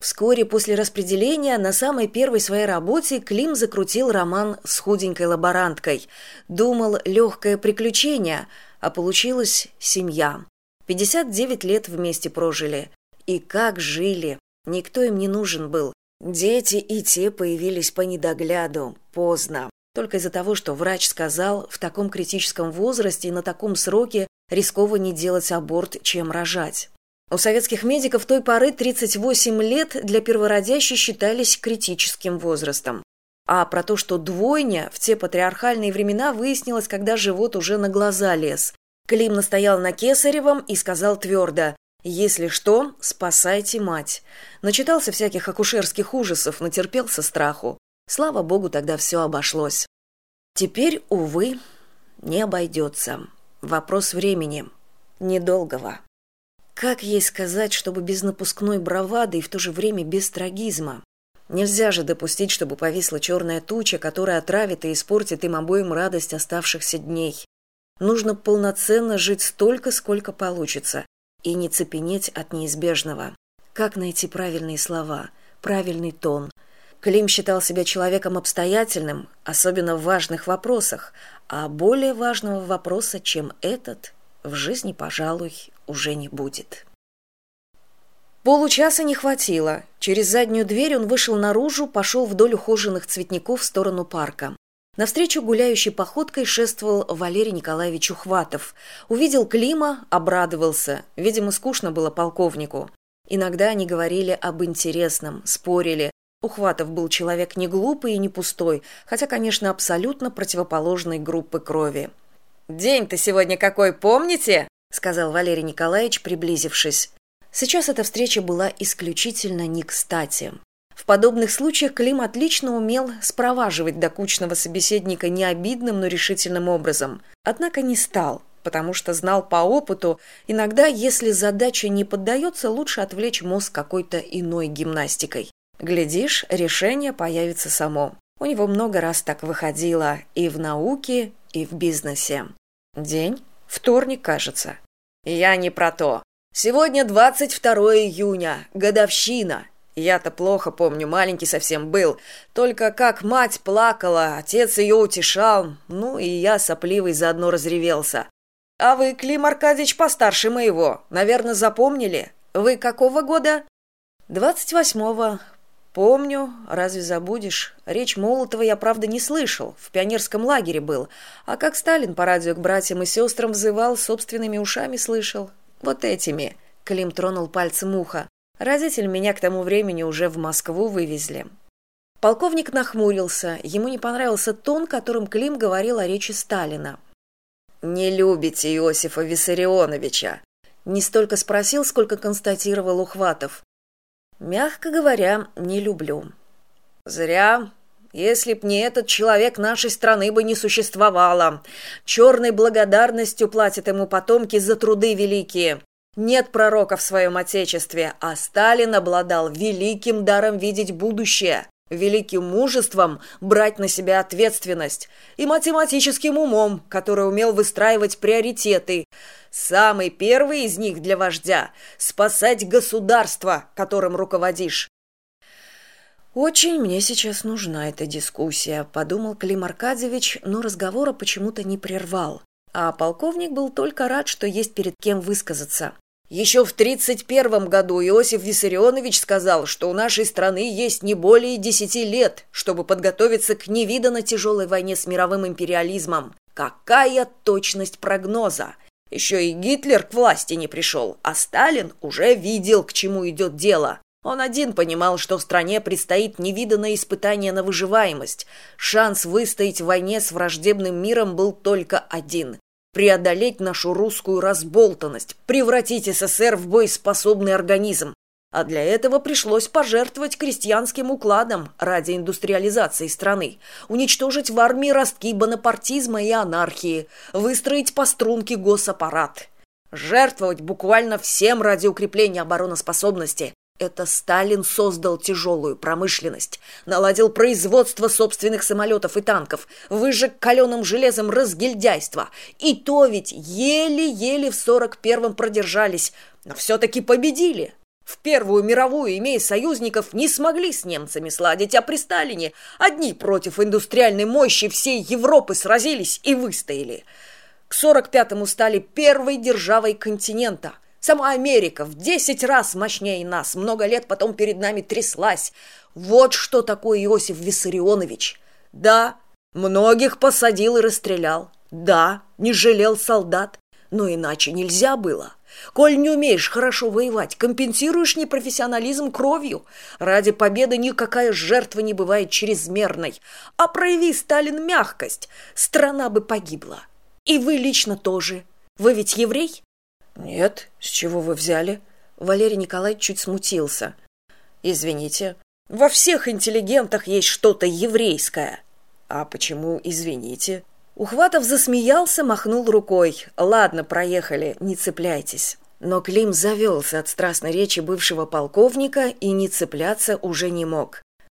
Вскоре после распределения на самой первой своей работе Клим закрутил роман с худенькой лаборанткой. Думал легкое приключение, а получилась семья. 59 лет вместе прожили. И как жили. Никто им не нужен был. Дети и те появились по недогляду, поздно. Только из-за того, что врач сказал, в таком критическом возрасте и на таком сроке рискованнее делать аборт, чем рожать. У советских медиков той поры 38 лет для первородящей считались критическим возрастом. А про то, что двойня в те патриархальные времена выяснилось, когда живот уже на глаза лез. Клим настоял на Кесаревом и сказал твердо «Если что, спасайте мать». Начитался всяких акушерских ужасов, натерпелся страху. Слава богу, тогда все обошлось. Теперь, увы, не обойдется. Вопрос времени. Недолгого. Как ей сказать, чтобы без напускной бравады и в то же время без трагизма? Нельзя же допустить, чтобы повисла черная туча, которая отравит и испортит им обоим радость оставшихся дней. Нужно полноценно жить столько, сколько получится, и не цепенеть от неизбежного. Как найти правильные слова, правильный тон? Клим считал себя человеком обстоятельным, особенно в важных вопросах, а более важного вопроса, чем этот, в жизни, пожалуй, уже не будет. Получаса не хватило. Через заднюю дверь он вышел наружу пошел вдоль ухоженных цветников в сторону парка. Навстречу гуляющей походкой шествовал валерий николаевич ухватов. Увидел клима обрадовался. Видимо скучно было полковнику. Иногда они говорили об интересном спорили. Ухватов был человек не глупый и не пустой хотя конечно абсолютно противоположной группы крови день то сегодня какой помните сказал валерий николаевич приблизившись. Сейчас эта встреча была исключительно не кстати. В подобных случаях клим отлично умел спроваживать докучного собеседника не обидным но решительным образом. Однако не стал потому что знал по опыту иногда если задача не поддается лучше отвлечь мозг какой то иной гимнастикой. Глядишь решение появится само. У него много раз так выходило и в науке и в бизнесе день? Вторник кажется. Я не про то. Сегодня двадцать второе июня. Годовщина. Я то плохо помню маленький совсем был. Только как мать плакала отец ее утешал. Ну и я сопливый заодно разревелся. А вы клим аркадьевич постарше моего. Наверное запомнили. Вы какого года? Двадцать восьмого помню разве забудешь? Речь молотова я правда не слышал. В пионерском лагере был. А как сталин по радио к братьям и сестрам взывал собственными ушами слышал. Вот этими. Клим тронул пальцем ухо. Родители меня к тому времени уже в москву вывезли. Полковник нахмурился. Ему не понравился тон которым клим говорил о речи сталина. Не любите иосифа виссарионовича? Не столько спросил сколько констатировал ухватов мягко говоря не люблю. Зря. Если б не этот человек нашей страны бы не существовало. Черной благодарностью платят ему потомки за труды великие. Нет пророка в своем отечестве а сталин обладал великим даром видеть будущее великим мужеством брать на себя ответственность и математическим умом который умел выстраивать приоритеты. Самый первый из них для вождя спасать государство которым руководишь. Очень мне сейчас нужна эта дискуссия подумал клим аркадьевич но разговора почему то не прервал. А полковник был только рад что есть перед кем высказаться еще в тридцать первом году иосиф виссарионович сказал что у нашей страны есть не более десяти лет чтобы подготовиться к невиданно тяжелой войне с мировым империализмом. Какая точность прогноза! Еще и гитлер к власти не пришел а сталин уже видел к чему идет дело. Он один понимал что в стране предстоит невиданное испытание на выживаемость. Шанс выстоять в войне с враждебным миром был только один преодолеть нашу русскую разболтанность, превратить СССР в боеспособный организм. А для этого пришлось пожертвовать крестьянским укладом ради индустриализации страны, уничтожить в армии ростки бонапартизма и анархии, выстроить по струнке госаппарат. Жертвовать буквально всем ради укрепления обороноспособности, это сталин создал тяжелую промышленность наладил производство собственных самолетов и танков выжег каленым железом разгильдяйство. И то ведь еле еле в сорок первом продержались но все таки победили. В первую мировую имея союзников не смогли с немцами сладить а при сталине одни против индустриальной мощи всей европы сразились и выстояли. К сорок пятому стали первой державой континента сама америка в десять раз мощнее нас. Много лет потом перед нами тряслась. Вот что такое иосиф виссарионович. Да многих посадил и расстрелял. Да не жалел солдат. Но иначе нельзя было. Коль не умеешь хорошо воевать компенсируешь непрофессионализм кровью. Ради победы никакая жертва не бывает чрезмерной. А прояви сталин мягкость страна бы погибла. И вы лично тоже. Вы ведь еврей нет с чего вы взяли? Валерий николаевич чуть смутился. Извините во всех интеллигентах есть что то еврейское а почему извините? Ухватов засмеялся махнул рукой. Ладно проехали не цепляйтесь но клим завелся от страстной речи бывшего полковника и не цепляться уже не мог